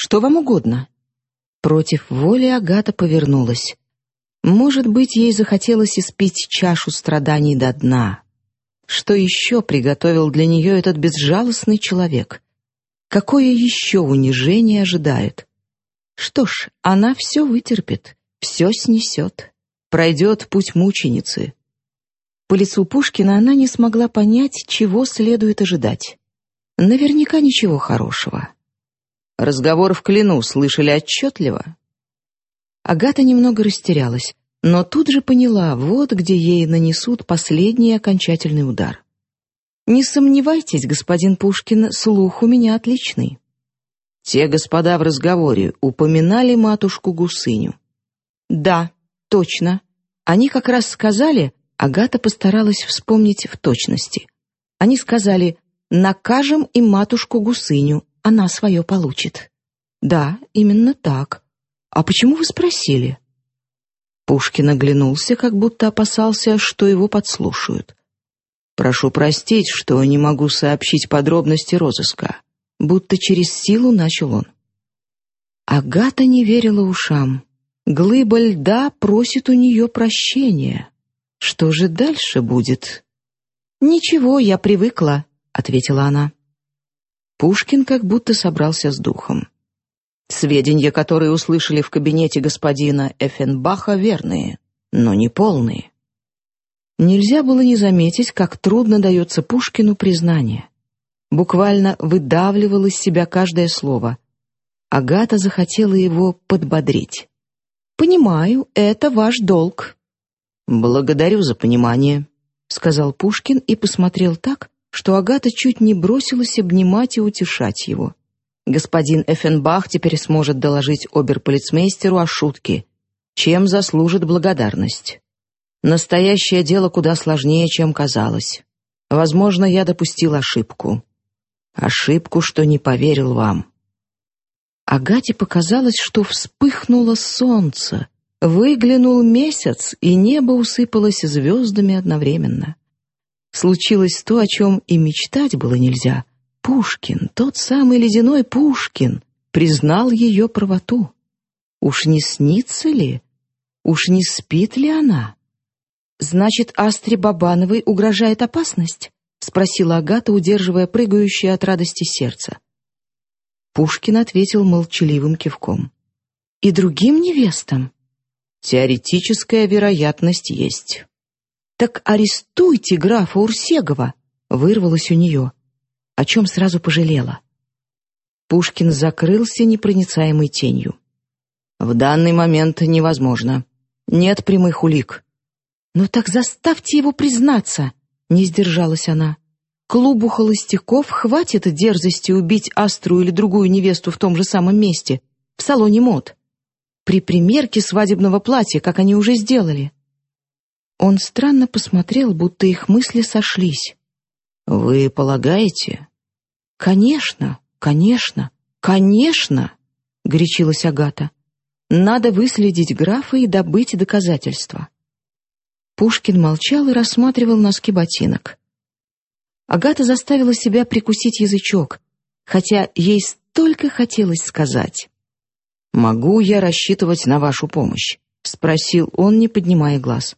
Что вам угодно?» Против воли Агата повернулась. Может быть, ей захотелось испить чашу страданий до дна. Что еще приготовил для нее этот безжалостный человек? Какое еще унижение ожидает? Что ж, она все вытерпит, все снесет, пройдет путь мученицы. По лицу Пушкина она не смогла понять, чего следует ожидать. Наверняка ничего хорошего. Разговор в клину слышали отчетливо. Агата немного растерялась, но тут же поняла, вот где ей нанесут последний окончательный удар. «Не сомневайтесь, господин Пушкин, слух у меня отличный». Те господа в разговоре упоминали матушку Гусыню. «Да, точно. Они как раз сказали...» Агата постаралась вспомнить в точности. Они сказали «накажем и матушку Гусыню, она свое получит». «Да, именно так. А почему вы спросили?» Пушкин оглянулся, как будто опасался, что его подслушают. «Прошу простить, что не могу сообщить подробности розыска», будто через силу начал он. Агата не верила ушам. Глыба льда просит у нее прощения. Что же дальше будет? «Ничего, я привыкла», — ответила она. Пушкин как будто собрался с духом. Сведения, которые услышали в кабинете господина Эффенбаха, верные, но не полные. Нельзя было не заметить, как трудно дается Пушкину признание. Буквально выдавливал из себя каждое слово. Агата захотела его подбодрить. «Понимаю, это ваш долг». «Благодарю за понимание», — сказал Пушкин и посмотрел так, что Агата чуть не бросилась обнимать и утешать его. Господин Эффенбах теперь сможет доложить оберполицмейстеру о шутке, чем заслужит благодарность. Настоящее дело куда сложнее, чем казалось. Возможно, я допустил ошибку. Ошибку, что не поверил вам. Агате показалось, что вспыхнуло солнце, выглянул месяц, и небо усыпалось звездами одновременно. Случилось то, о чем и мечтать было нельзя — Пушкин, тот самый ледяной Пушкин, признал ее правоту. Уж не снится ли? Уж не спит ли она? Значит, Астре Бабановой угрожает опасность? спросила Агата, удерживая прыгающее от радости сердце. Пушкин ответил молчаливым кивком. И другим невестам? Теоретическая вероятность есть. Так арестуйте графа Урсегова, вырвалось у нее о чем сразу пожалела. Пушкин закрылся непроницаемой тенью. «В данный момент невозможно. Нет прямых улик». «Ну так заставьте его признаться», — не сдержалась она. «Клубу холостяков хватит дерзости убить Астру или другую невесту в том же самом месте, в салоне мод. При примерке свадебного платья, как они уже сделали». Он странно посмотрел, будто их мысли сошлись. «Вы полагаете?» «Конечно, конечно, конечно!» — горячилась Агата. «Надо выследить графа и добыть доказательства». Пушкин молчал и рассматривал носки ботинок. Агата заставила себя прикусить язычок, хотя ей столько хотелось сказать. «Могу я рассчитывать на вашу помощь?» — спросил он, не поднимая глаз.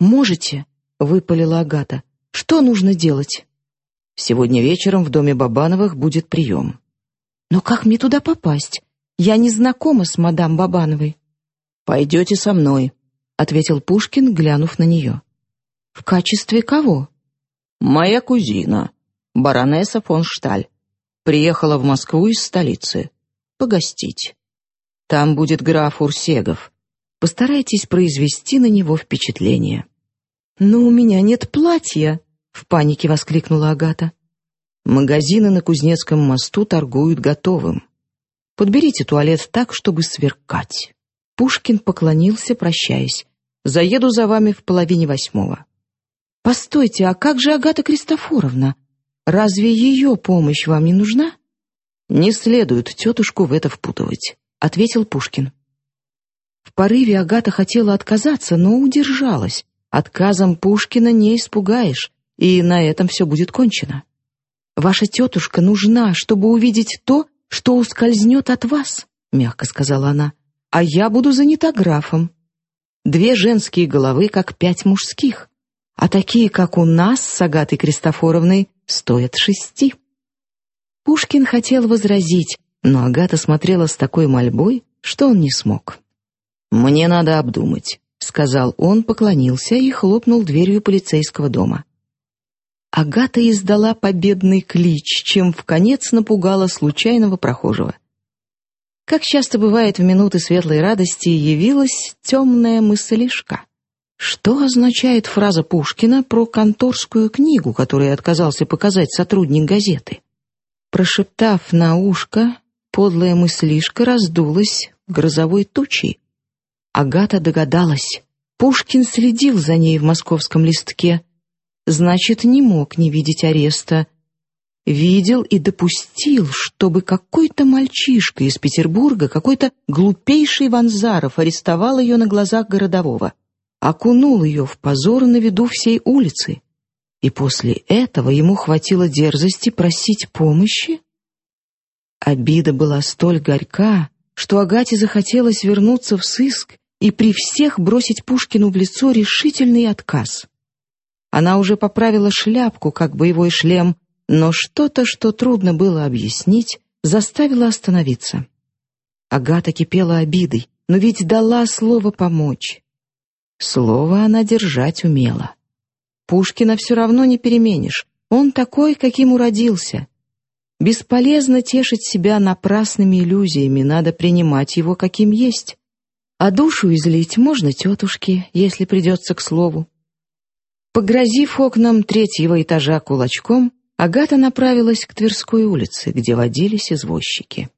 «Можете?» — выпалила Агата. «Что нужно делать?» Сегодня вечером в доме Бабановых будет прием. Но как мне туда попасть? Я не знакома с мадам Бабановой. Пойдете со мной, ответил Пушкин, глянув на нее. В качестве кого? Моя кузина, баронесса фон Шталь, приехала в Москву из столицы погостить. Там будет граф Урсегов. Постарайтесь произвести на него впечатление. Но у меня нет платья, в панике воскликнула Агата. Магазины на Кузнецком мосту торгуют готовым. Подберите туалет так, чтобы сверкать. Пушкин поклонился, прощаясь. Заеду за вами в половине восьмого. Постойте, а как же Агата Кристофоровна? Разве ее помощь вам не нужна? Не следует тетушку в это впутывать, ответил Пушкин. В порыве Агата хотела отказаться, но удержалась. Отказом Пушкина не испугаешь и на этом все будет кончено. Ваша тетушка нужна, чтобы увидеть то, что ускользнет от вас», — мягко сказала она, «а я буду занята графом. Две женские головы, как пять мужских, а такие, как у нас с Агатой Кристофоровной, стоят шести». Пушкин хотел возразить, но Агата смотрела с такой мольбой, что он не смог. «Мне надо обдумать», — сказал он, поклонился и хлопнул дверью полицейского дома. Агата издала победный клич, чем в конец напугала случайного прохожего. Как часто бывает в минуты светлой радости, явилась темная мыслишка. Что означает фраза Пушкина про конторскую книгу, которую отказался показать сотрудник газеты? Прошептав на ушко, подлая мыслишка раздулась грозовой тучей. Агата догадалась. Пушкин следил за ней в московском листке. Значит, не мог не видеть ареста. Видел и допустил, чтобы какой-то мальчишка из Петербурга, какой-то глупейший Ванзаров арестовал ее на глазах городового, окунул ее в позор на виду всей улицы. И после этого ему хватило дерзости просить помощи? Обида была столь горька, что Агате захотелось вернуться в сыск и при всех бросить Пушкину в лицо решительный отказ. Она уже поправила шляпку, как боевой шлем, но что-то, что трудно было объяснить, заставило остановиться. Агата кипела обидой, но ведь дала слово помочь. Слово она держать умела. Пушкина все равно не переменишь, он такой, каким уродился. Бесполезно тешить себя напрасными иллюзиями, надо принимать его каким есть. А душу излить можно тетушке, если придется к слову. Погрозив окнам третьего этажа кулачком, Агата направилась к Тверской улице, где водились извозчики.